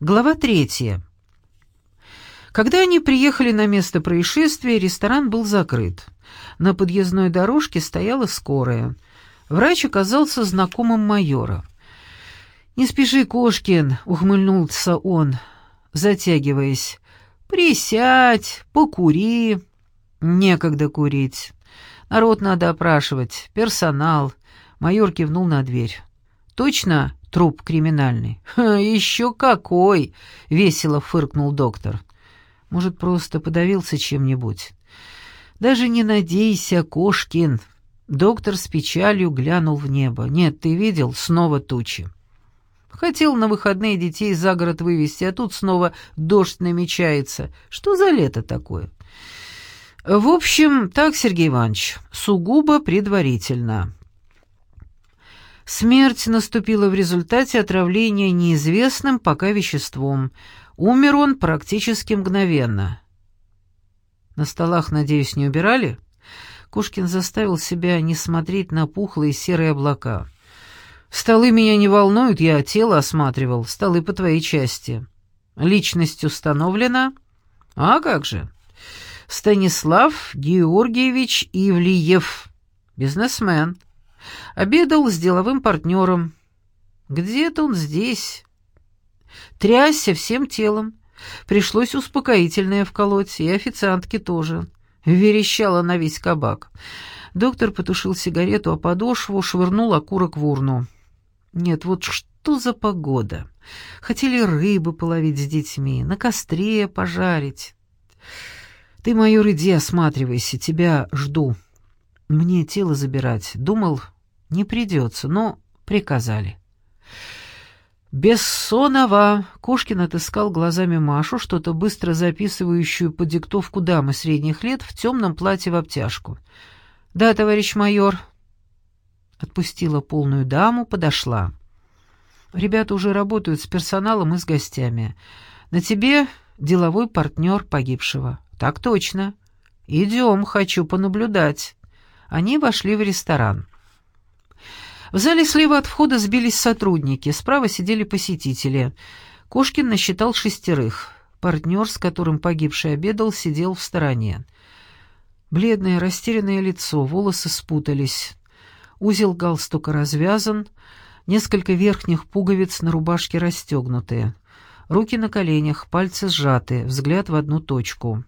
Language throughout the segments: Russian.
Глава третья. Когда они приехали на место происшествия, ресторан был закрыт. На подъездной дорожке стояла скорая. Врач оказался знакомым майора. «Не спеши, Кошкин», — ухмыльнулся он, затягиваясь. «Присядь, покури». «Некогда курить. Народ надо опрашивать, персонал». Майор кивнул на дверь. «Точно труп криминальный?» «Еще какой!» — весело фыркнул доктор. «Может, просто подавился чем-нибудь?» «Даже не надейся, Кошкин!» Доктор с печалью глянул в небо. «Нет, ты видел? Снова тучи». Хотел на выходные детей за город вывести, а тут снова дождь намечается. Что за лето такое? В общем, так, Сергей Иванович, сугубо предварительно. Смерть наступила в результате отравления неизвестным пока веществом. Умер он практически мгновенно. На столах, надеюсь, не убирали? Кушкин заставил себя не смотреть на пухлые серые облака. «Столы меня не волнуют, я тело осматривал, столы по твоей части. Личность установлена?» «А как же?» «Станислав Георгиевич Ивлиев, бизнесмен». Обедал с деловым партнером. Где-то он здесь. Трясся всем телом. Пришлось успокоительное вколоть, и официантке тоже. Верещала на весь кабак. Доктор потушил сигарету, а подошву швырнул окурок в урну. Нет, вот что за погода? Хотели рыбы половить с детьми, на костре пожарить. Ты, майор, иди осматривайся, тебя жду. Мне тело забирать. Думал, не придется, но приказали. Бессонова. Кошкин отыскал глазами Машу, что-то быстро записывающую по диктовку дамы средних лет в темном платье в обтяжку. «Да, товарищ майор». Отпустила полную даму, подошла. «Ребята уже работают с персоналом и с гостями. На тебе деловой партнер погибшего». «Так точно. Идем, хочу понаблюдать». Они вошли в ресторан. В зале слева от входа сбились сотрудники, справа сидели посетители. Кошкин насчитал шестерых. Партнер, с которым погибший обедал, сидел в стороне. Бледное, растерянное лицо, волосы спутались. Узел галстука развязан, несколько верхних пуговиц на рубашке расстегнуты. Руки на коленях, пальцы сжаты, взгляд в одну точку.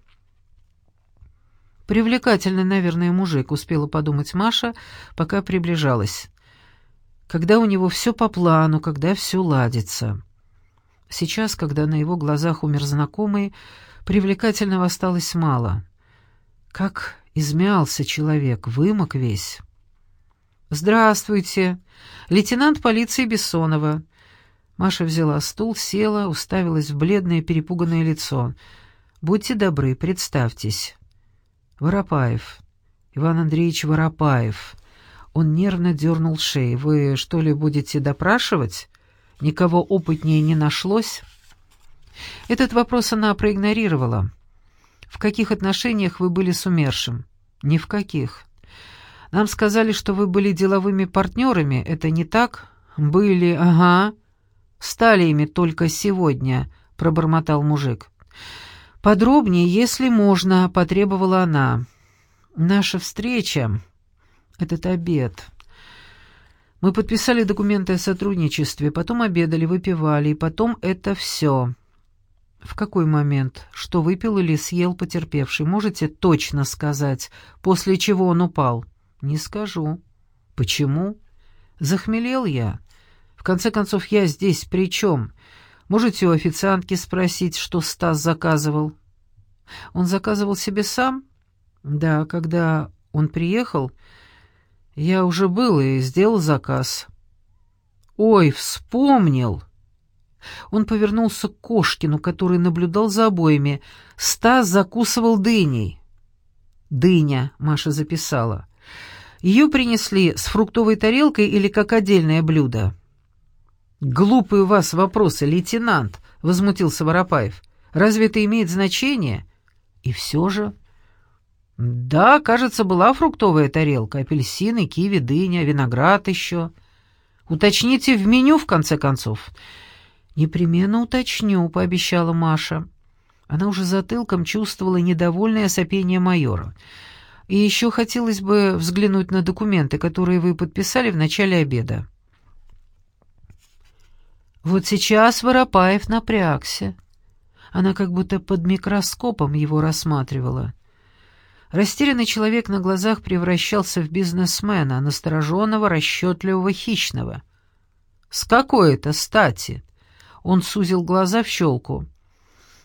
Привлекательный, наверное, мужик, успела подумать Маша, пока приближалась. Когда у него все по плану, когда все ладится. Сейчас, когда на его глазах умер знакомый, привлекательного осталось мало. Как измялся человек, вымок весь. «Здравствуйте! Лейтенант полиции Бессонова». Маша взяла стул, села, уставилась в бледное перепуганное лицо. «Будьте добры, представьтесь». «Воропаев. Иван Андреевич Воропаев». Он нервно дернул шеи. «Вы что ли будете допрашивать? Никого опытнее не нашлось?» Этот вопрос она проигнорировала. «В каких отношениях вы были с умершим?» «Ни в каких. Нам сказали, что вы были деловыми партнерами. Это не так?» «Были, ага. Стали ими только сегодня», — пробормотал мужик. «Подробнее, если можно», — потребовала она. «Наша встреча, этот обед. Мы подписали документы о сотрудничестве, потом обедали, выпивали, и потом это все». «В какой момент? Что выпил или съел потерпевший? Можете точно сказать, после чего он упал?» «Не скажу». «Почему?» «Захмелел я. В конце концов, я здесь при чем? Можете у официантки спросить, что Стас заказывал?» «Он заказывал себе сам?» «Да, когда он приехал, я уже был и сделал заказ». «Ой, вспомнил!» Он повернулся к Кошкину, который наблюдал за обоими. Стас закусывал дыней. «Дыня», — Маша записала. «Ее принесли с фруктовой тарелкой или как отдельное блюдо?» «Глупые у вас вопросы, лейтенант», — возмутился Воропаев. «Разве это имеет значение?» «И все же...» «Да, кажется, была фруктовая тарелка, апельсины, киви, дыня, виноград еще. Уточните в меню, в конце концов». «Непременно уточню», — пообещала Маша. Она уже затылком чувствовала недовольное сопение майора. «И еще хотелось бы взглянуть на документы, которые вы подписали в начале обеда». Вот сейчас Воропаев напрягся. Она как будто под микроскопом его рассматривала. Растерянный человек на глазах превращался в бизнесмена, настороженного, расчетливого, хищного. «С какой это стати?» Он сузил глаза в щелку.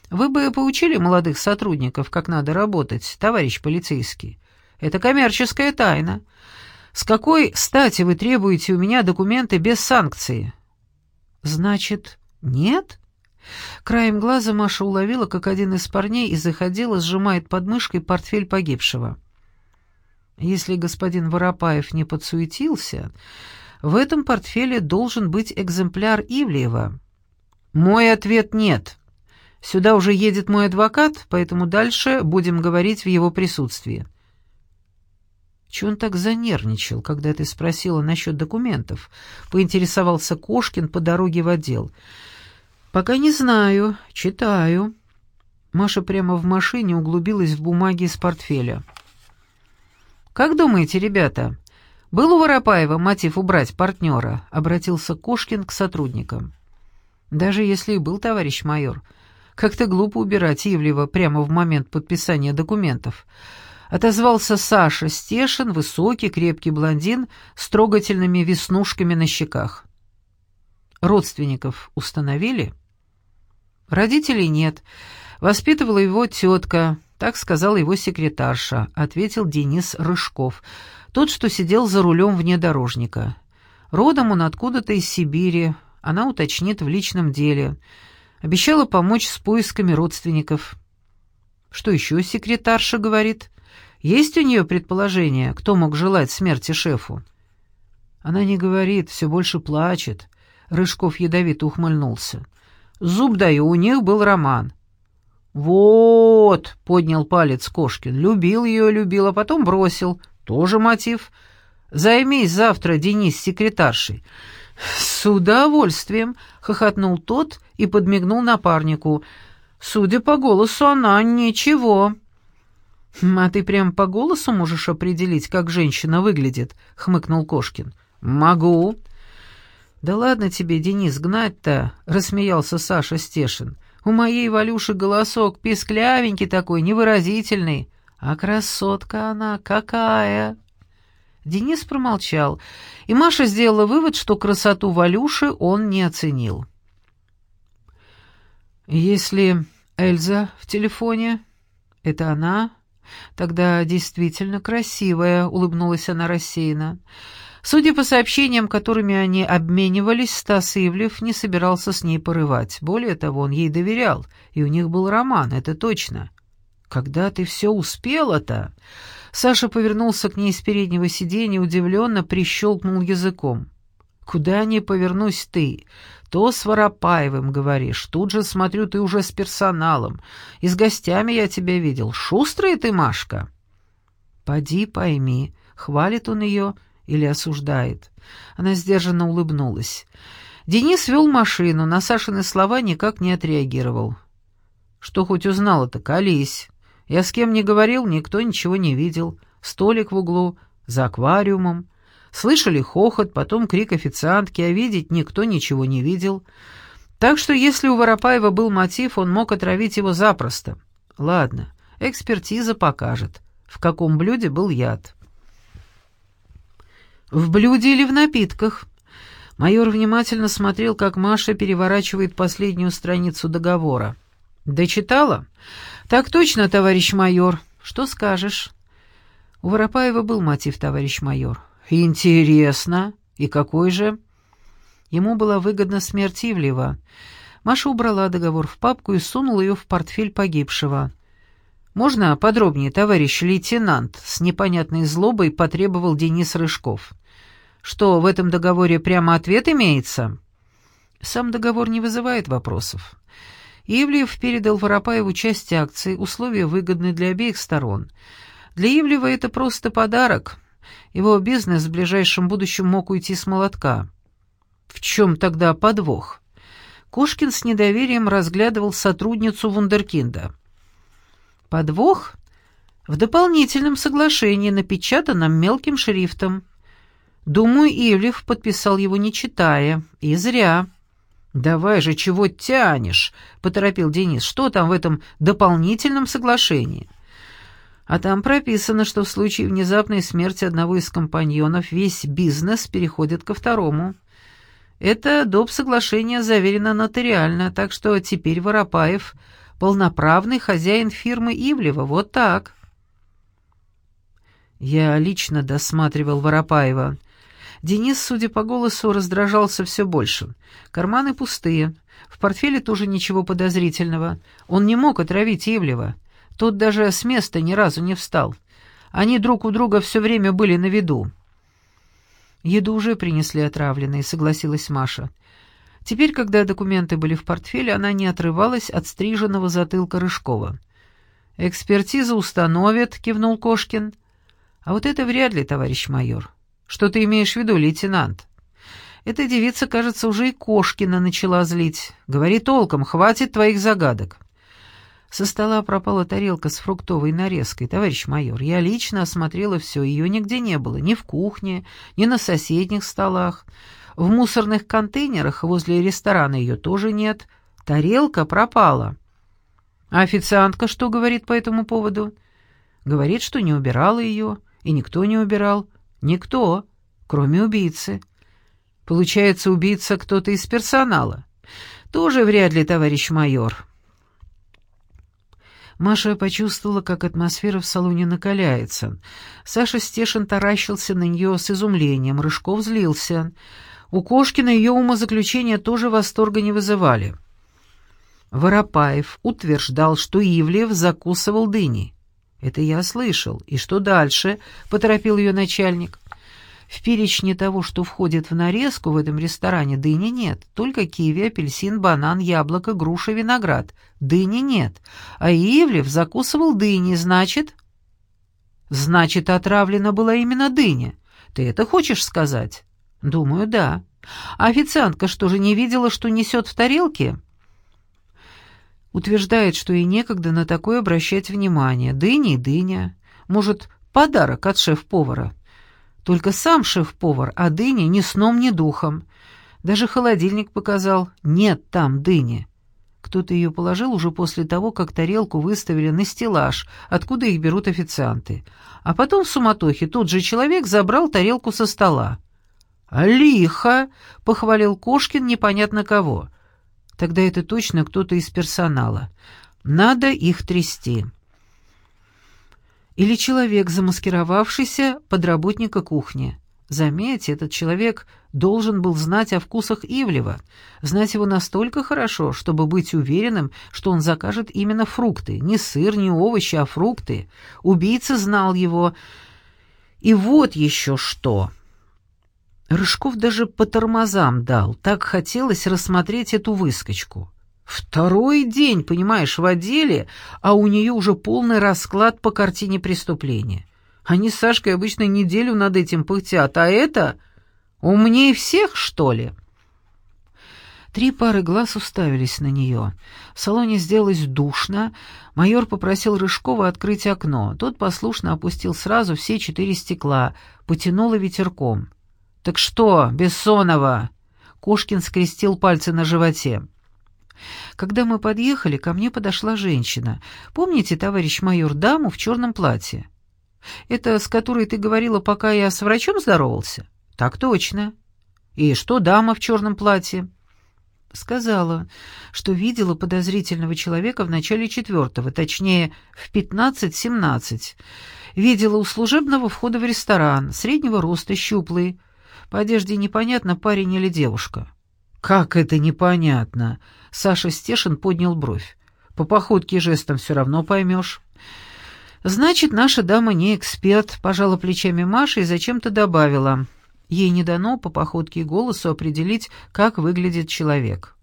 «Вы бы поучили молодых сотрудников, как надо работать, товарищ полицейский. Это коммерческая тайна. С какой стати вы требуете у меня документы без санкции?» «Значит, нет?» Краем глаза Маша уловила, как один из парней из их отдела сжимает под мышкой портфель погибшего. Если господин Воропаев не подсуетился, в этом портфеле должен быть экземпляр Ивлеева. Мой ответ нет. Сюда уже едет мой адвокат, поэтому дальше будем говорить в его присутствии. Чего он так занервничал, когда ты спросила насчет документов? Поинтересовался Кошкин по дороге в отдел. «Пока не знаю. Читаю». Маша прямо в машине углубилась в бумаги из портфеля. «Как думаете, ребята, был у Воропаева мотив убрать партнера?» — обратился Кошкин к сотрудникам. «Даже если и был, товарищ майор, как-то глупо убирать Ивлева прямо в момент подписания документов». Отозвался Саша Стешин, высокий, крепкий блондин с трогательными веснушками на щеках. «Родственников установили?» Родителей нет. Воспитывала его тетка, так сказала его секретарша, ответил Денис Рыжков, тот, что сидел за рулем внедорожника. Родом он откуда-то из Сибири, она уточнит в личном деле. Обещала помочь с поисками родственников. Что еще секретарша говорит? Есть у нее предположение, кто мог желать смерти шефу? Она не говорит, все больше плачет. Рыжков ядовито ухмыльнулся. Зуб даю, у них был роман». «Вот», — поднял палец Кошкин, — «любил ее, любил, а потом бросил. Тоже мотив. Займись завтра, Денис, секретаршей». «С удовольствием», — хохотнул тот и подмигнул напарнику. «Судя по голосу, она ничего». «А ты прям по голосу можешь определить, как женщина выглядит?» — хмыкнул Кошкин. «Могу», «Да ладно тебе, Денис, гнать-то!» — рассмеялся Саша Стешин. «У моей Валюши голосок писклявенький такой, невыразительный. А красотка она какая!» Денис промолчал, и Маша сделала вывод, что красоту Валюши он не оценил. «Если Эльза в телефоне, это она, тогда действительно красивая», — улыбнулась она рассеянно. Судя по сообщениям, которыми они обменивались, Стас Ивлев не собирался с ней порывать. Более того, он ей доверял, и у них был роман, это точно. «Когда ты все успела-то?» Саша повернулся к ней с переднего сиденья, удивленно прищелкнул языком. «Куда не повернусь ты? То с Воропаевым говоришь, тут же смотрю, ты уже с персоналом. И с гостями я тебя видел. Шустрая ты, Машка!» «Поди пойми, хвалит он ее или осуждает. Она сдержанно улыбнулась. Денис вел машину, на Сашины слова никак не отреагировал. «Что хоть узнала-то, колись. Я с кем не говорил, никто ничего не видел. Столик в углу, за аквариумом. Слышали хохот, потом крик официантки, а видеть никто ничего не видел. Так что если у Воропаева был мотив, он мог отравить его запросто. Ладно, экспертиза покажет, в каком блюде был яд». «В блюде или в напитках?» Майор внимательно смотрел, как Маша переворачивает последнюю страницу договора. «Дочитала?» «Так точно, товарищ майор. Что скажешь?» У Воропаева был мотив, товарищ майор. «Интересно. И какой же?» Ему была выгодна смерть Ивлева. Маша убрала договор в папку и сунула ее в портфель погибшего. «Можно подробнее, товарищ лейтенант?» — с непонятной злобой потребовал Денис Рыжков. Что, в этом договоре прямо ответ имеется? Сам договор не вызывает вопросов. Ивлев передал Воропаеву часть акций, условия выгодны для обеих сторон. Для Ивлева это просто подарок. Его бизнес в ближайшем будущем мог уйти с молотка. В чем тогда подвох? Кошкин с недоверием разглядывал сотрудницу вундеркинда. Подвох в дополнительном соглашении, напечатанном мелким шрифтом. Думаю, Ивлев подписал его не читая, и зря. «Давай же, чего тянешь?» — поторопил Денис. «Что там в этом дополнительном соглашении?» А там прописано, что в случае внезапной смерти одного из компаньонов весь бизнес переходит ко второму. Это доп. соглашение заверено нотариально, так что теперь Воропаев — полноправный хозяин фирмы Ивлева, вот так. Я лично досматривал Воропаева. Денис, судя по голосу, раздражался все больше. Карманы пустые, в портфеле тоже ничего подозрительного. Он не мог отравить Ивлева. Тот даже с места ни разу не встал. Они друг у друга все время были на виду. «Еду уже принесли отравленные», — согласилась Маша. Теперь, когда документы были в портфеле, она не отрывалась от стриженного затылка Рыжкова. «Экспертиза установит», — кивнул Кошкин. «А вот это вряд ли, товарищ майор. Что ты имеешь в виду, лейтенант?» Эта девица, кажется, уже и Кошкина начала злить. «Говори толком, хватит твоих загадок». Со стола пропала тарелка с фруктовой нарезкой. Товарищ майор, я лично осмотрела все, ее нигде не было, ни в кухне, ни на соседних столах. В мусорных контейнерах возле ресторана ее тоже нет. Тарелка пропала. А официантка что говорит по этому поводу? Говорит, что не убирала ее, и никто не убирал. Никто, кроме убийцы. Получается, убийца кто-то из персонала. Тоже вряд ли, товарищ майор. Маша почувствовала, как атмосфера в салоне накаляется. Саша Стешин таращился на нее с изумлением, Рыжков злился. У Кошкина ее умозаключения тоже восторга не вызывали. Воропаев утверждал, что Ивлев закусывал дыни. «Это я слышал. И что дальше?» — поторопил ее начальник. В перечне того, что входит в нарезку в этом ресторане, дыни нет. Только киви, апельсин, банан, яблоко, груша, виноград. Дыни нет. А Ивлев закусывал дыни, значит... Значит, отравлена была именно дыня. Ты это хочешь сказать? Думаю, да. А официантка что же не видела, что несет в тарелке? Утверждает, что ей некогда на такое обращать внимание. Дыня и дыня. Может, подарок от шеф-повара. Только сам шеф-повар о дыне ни сном, ни духом. Даже холодильник показал, нет там дыни. Кто-то ее положил уже после того, как тарелку выставили на стеллаж, откуда их берут официанты. А потом в суматохе тот же человек забрал тарелку со стола. «Лихо!» — похвалил Кошкин непонятно кого. «Тогда это точно кто-то из персонала. Надо их трясти» или человек, замаскировавшийся под работника кухни. Заметьте, этот человек должен был знать о вкусах Ивлева, знать его настолько хорошо, чтобы быть уверенным, что он закажет именно фрукты, не сыр, не овощи, а фрукты. Убийца знал его. И вот еще что. Рыжков даже по тормозам дал, так хотелось рассмотреть эту выскочку. Второй день, понимаешь, в отделе, а у нее уже полный расклад по картине преступления. Они с Сашкой обычно неделю над этим пыхтят, а это умнее всех, что ли?» Три пары глаз уставились на нее. В салоне сделалось душно. Майор попросил Рыжкова открыть окно. Тот послушно опустил сразу все четыре стекла, потянуло ветерком. «Так что, Бессонова?» Кошкин скрестил пальцы на животе. Когда мы подъехали, ко мне подошла женщина. Помните, товарищ майор, даму в черном платье? Это с которой ты говорила, пока я с врачом здоровался? Так точно. И что дама в черном платье? Сказала, что видела подозрительного человека в начале четвертого, точнее, в пятнадцать-семнадцать. Видела у служебного входа в ресторан, среднего роста, щуплый. По одежде непонятно, парень или девушка. «Как это непонятно?» Саша Стешин поднял бровь. «По походке и жестам все равно поймешь». «Значит, наша дама не эксперт», — пожала плечами Маша и зачем-то добавила. Ей не дано по походке и голосу определить, как выглядит человек.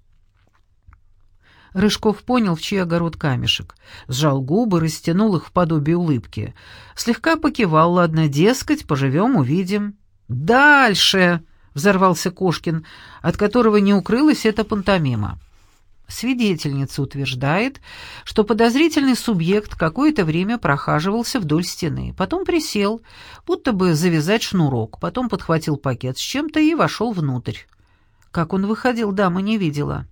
Рыжков понял, в чей огород камешек. Сжал губы, растянул их в подобие улыбки. Слегка покивал, ладно, дескать, поживем, увидим. «Дальше!» — взорвался Кошкин, от которого не укрылась эта пантомима. Свидетельница утверждает, что подозрительный субъект какое-то время прохаживался вдоль стены, потом присел, будто бы завязать шнурок, потом подхватил пакет с чем-то и вошел внутрь. Как он выходил, дама не видела.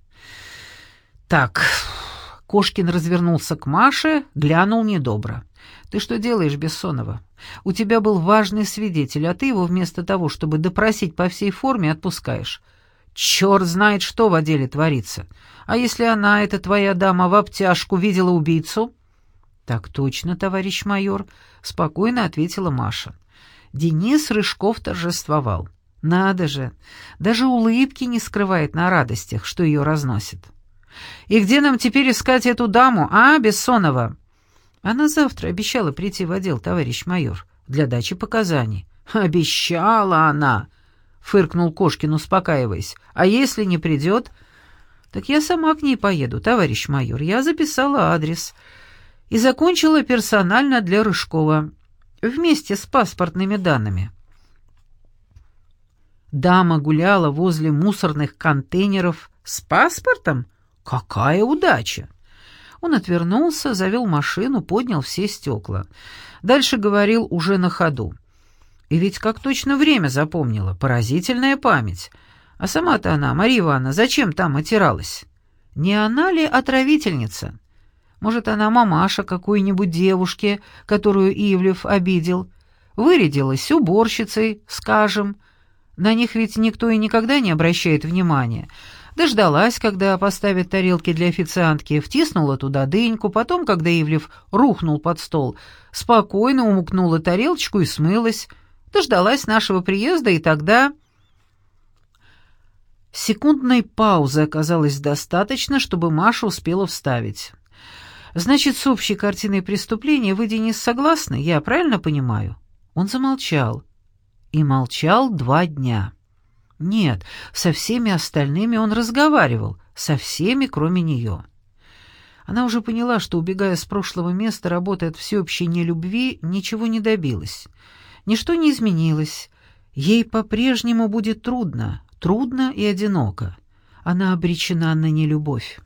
«Так...» Кошкин развернулся к Маше, глянул недобро. «Ты что делаешь, Бессонова? У тебя был важный свидетель, а ты его вместо того, чтобы допросить по всей форме, отпускаешь. Черт знает, что в деле творится. А если она, эта твоя дама, в обтяжку видела убийцу?» «Так точно, товарищ майор», — спокойно ответила Маша. Денис Рыжков торжествовал. «Надо же, даже улыбки не скрывает на радостях, что ее разносит». «И где нам теперь искать эту даму, а, Бессонова?» «Она завтра обещала прийти в отдел, товарищ майор, для дачи показаний». «Обещала она!» — фыркнул Кошкин, успокаиваясь. «А если не придет?» «Так я сама к ней поеду, товарищ майор. Я записала адрес и закончила персонально для Рыжкова, вместе с паспортными данными». Дама гуляла возле мусорных контейнеров с паспортом? Какая удача! Он отвернулся, завел машину, поднял все стекла. Дальше говорил уже на ходу. И ведь как точно время запомнила, поразительная память. А сама-то она, Мария Ивановна, зачем там отиралась? Не она ли отравительница? Может, она мамаша какой-нибудь девушки, которую Ивлев обидел? Вырядилась уборщицей, скажем. На них ведь никто и никогда не обращает внимания. Дождалась, когда поставят тарелки для официантки, втиснула туда дыньку, потом, когда Ивлев рухнул под стол, спокойно умукнула тарелочку и смылась. Дождалась нашего приезда, и тогда... Секундной паузы оказалось достаточно, чтобы Маша успела вставить. «Значит, с общей картиной преступления вы, Денис, согласны? Я правильно понимаю?» Он замолчал. И молчал два дня. Нет, со всеми остальными он разговаривал, со всеми, кроме нее. Она уже поняла, что, убегая с прошлого места, работая от всеобщей нелюбви, ничего не добилась. Ничто не изменилось. Ей по-прежнему будет трудно, трудно и одиноко. Она обречена на нелюбовь.